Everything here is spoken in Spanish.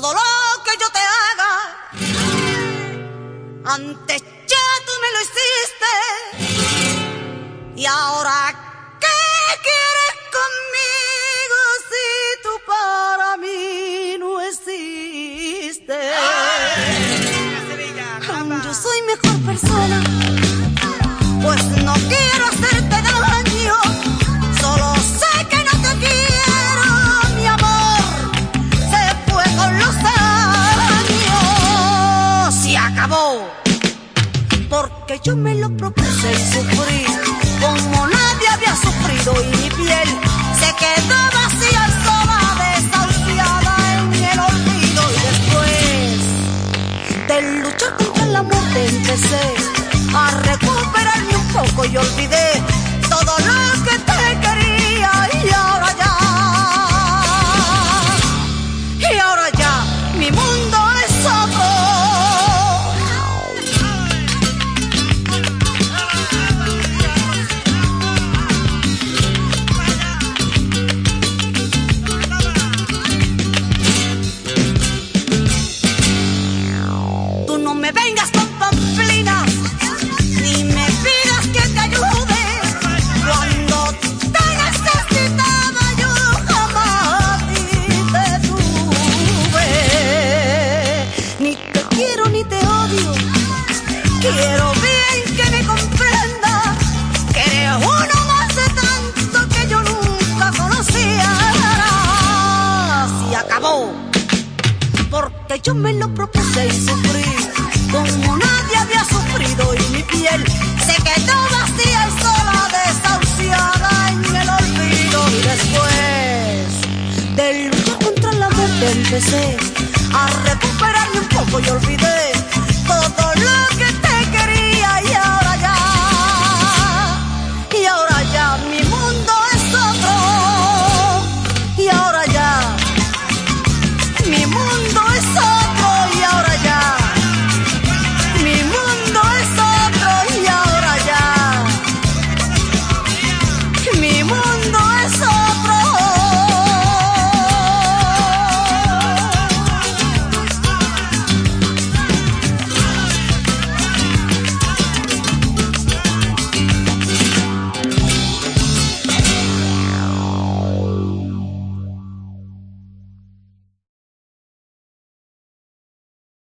que yo te haga. Antes ya tú me lo hiciste. Y ahora, ¿qué quieres conmigo Porque yo me lo propuse y sufrí como nadie había sufrido y mi piel se quedó vacía, sola, desahuciada en el olvido y después de luchar contra la muerte empecé a recuperarme un poco y olvidé todo lo me vengas con pamplinas, ni me pidas que te ayude. Cuando te necesitaba yo jamás te tuve. Ni te quiero ni te odio, quiero yo me lo propuse y sufrí. Como nadie había sufrido y mi piel se quedó vacía y sola, desahuciada en el olvido. Y después de luchar contra la muerte empecé a recuperarme un poco y olvidé